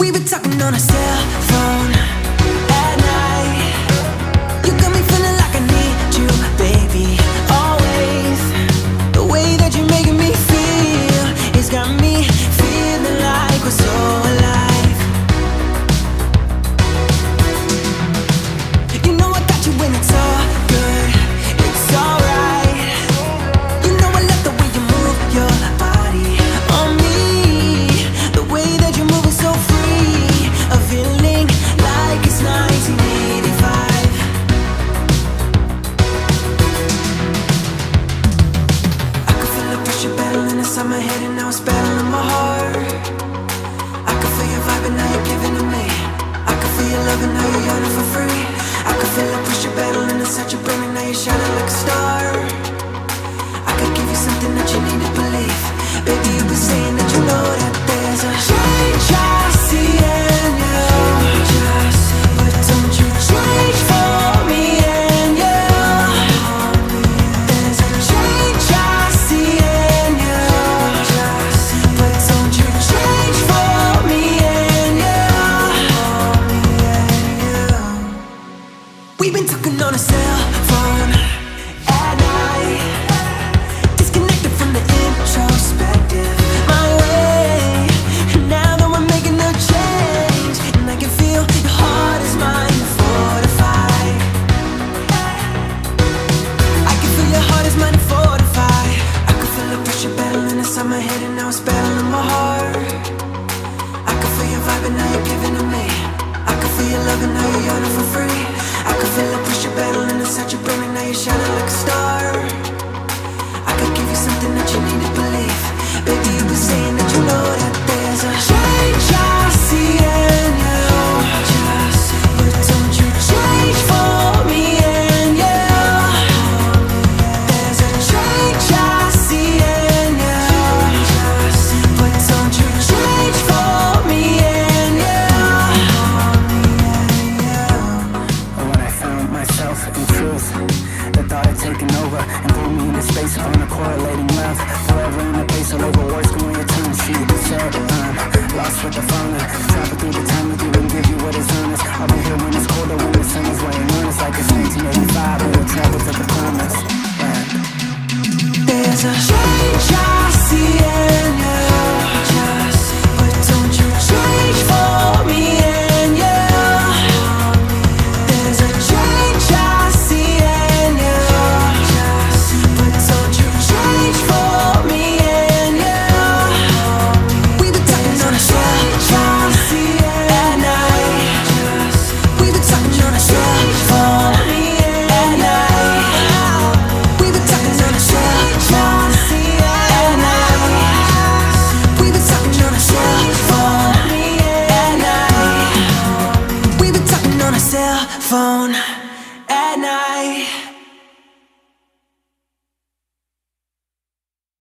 We were talking on ourselves I'm ahead and on a cell phone at night. Disconnected from the introspective My way, now that we're making change And I can feel your heart is mine I can feel your heart is mine I can feel the pressure inside my head And now it's battling my heart. The thought had taken over and threw me into space on a correlating left. Forever in the face of words screwing your turn sheet. Said, night.